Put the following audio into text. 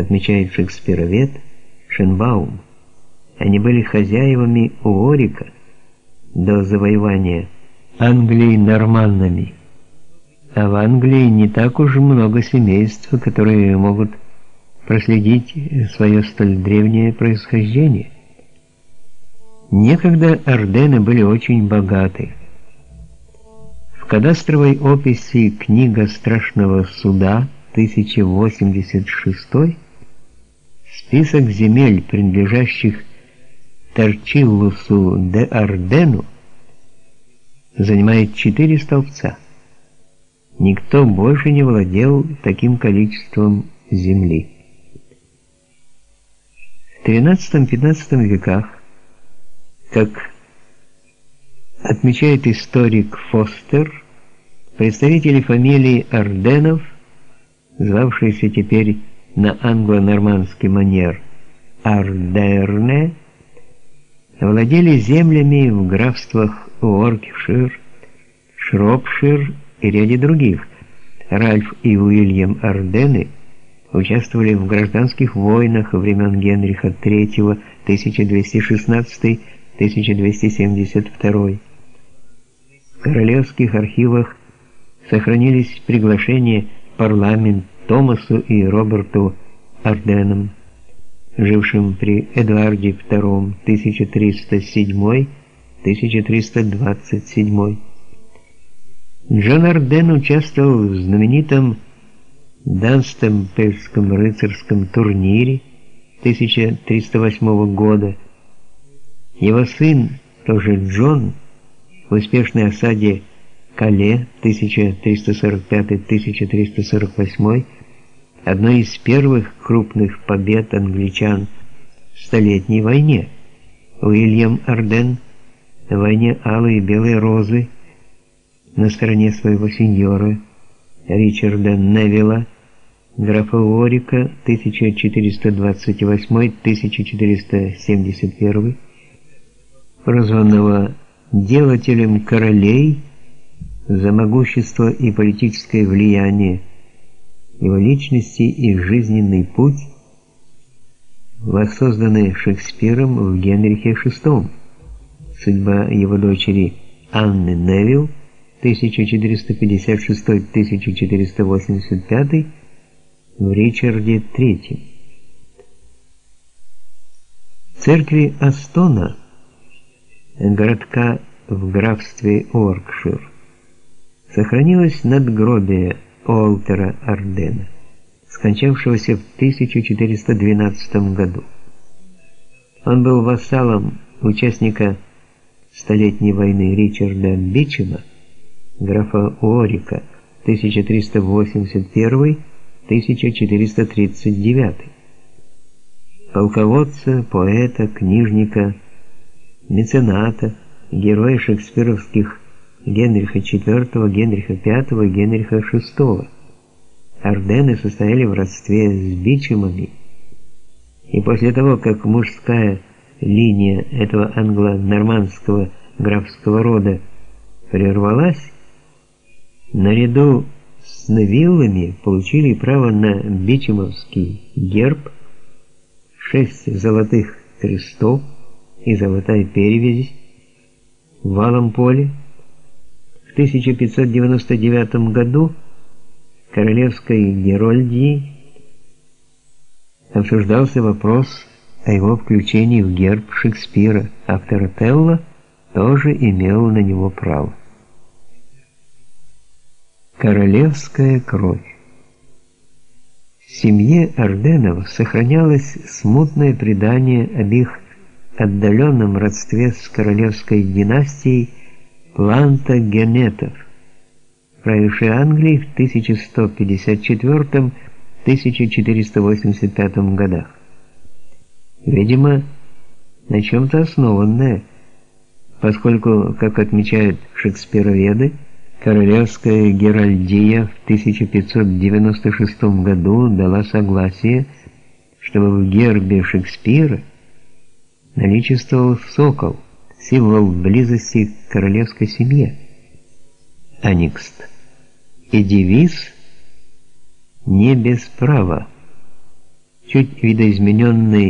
отмечает шекспировед Шенбаум. Они были хозяевами Уорика до завоевания Англии норманнами. А в Англии не так уж много семейств, которые могут проследить свое столь древнее происхождение. Некогда Ордены были очень богаты. В кадастровой описи «Книга страшного суда» 1086 список земель, принадлежащих Торчиллусу де Ардену занимает четыре столбца. Никто больше не владел таким количеством земли. В XIII-XV веках, как отмечает историк Фостер, представители фамилии Арденов, звавшиеся теперь на англо-нормандский манер Ардерне, владели землями в графствах Уоркшир, Шропшир и ряде других. Ральф и Уильям Ардены участвовали в гражданских войнах времен Генриха III 1216-1272. В королевских архивах сохранились приглашения парламент Томасу и Роберту Арденам жившим при Эдуарде II 1307-1327. Джон Арден участвовал в знаменитом Данстемпельском рыцарском турнире 1308 года. Его сын, тоже Джон, в успешной осаде Кале 1345-1348 одной из первых крупных побед англичан в Столетней войне. Уильям Арден в войне Алой и Белой Розы на стороне своего сеньора Ричарда Невилла, графа Уорика 1428-1471, прозванного делателем королей за могущество и политическое влияние его личности и жизненный путь воссозданы Шекспиром в Генрихе VI. Судьба его дочери Анны Невилл 1456-1485 в Ричарде III. Церкви Астона, городка в графстве Оркшир, сохранилось надгробие Уолтера Ардена, скончавшегося в 1412 году. Он был вассалом участника Столетней войны Ричарда Бичема, графа Уорика, 1381-1439, полководца, поэта, книжника, мецената, героя шекспировских Генриха IV, Генриха V Генриха VI. Ордены состояли в родстве с Бичемами, и после того, как мужская линия этого англо-нормандского графского рода прервалась, наряду с Невиллами получили право на бичемовский герб, шесть золотых крестов и золотая перевязь в валом поле, в 1599 году королевской Герольдии обсуждался вопрос о его включении в герб Шекспира. Автор Телла тоже имел на него право. Королевская кровь В семье Орденов сохранялось смутное предание об их отдаленном родстве с королевской династией плантагенетов, правивший Англией в 1154-1485 годах. Видимо, на чем-то основанное, поскольку, как отмечают шекспироведы, королевская Геральдия в 1596 году дала согласие, чтобы в гербе Шекспира наличествовал сокол – символ близости к королевской семье. Аникст. И девиз «Не без права». чуть видоизмененный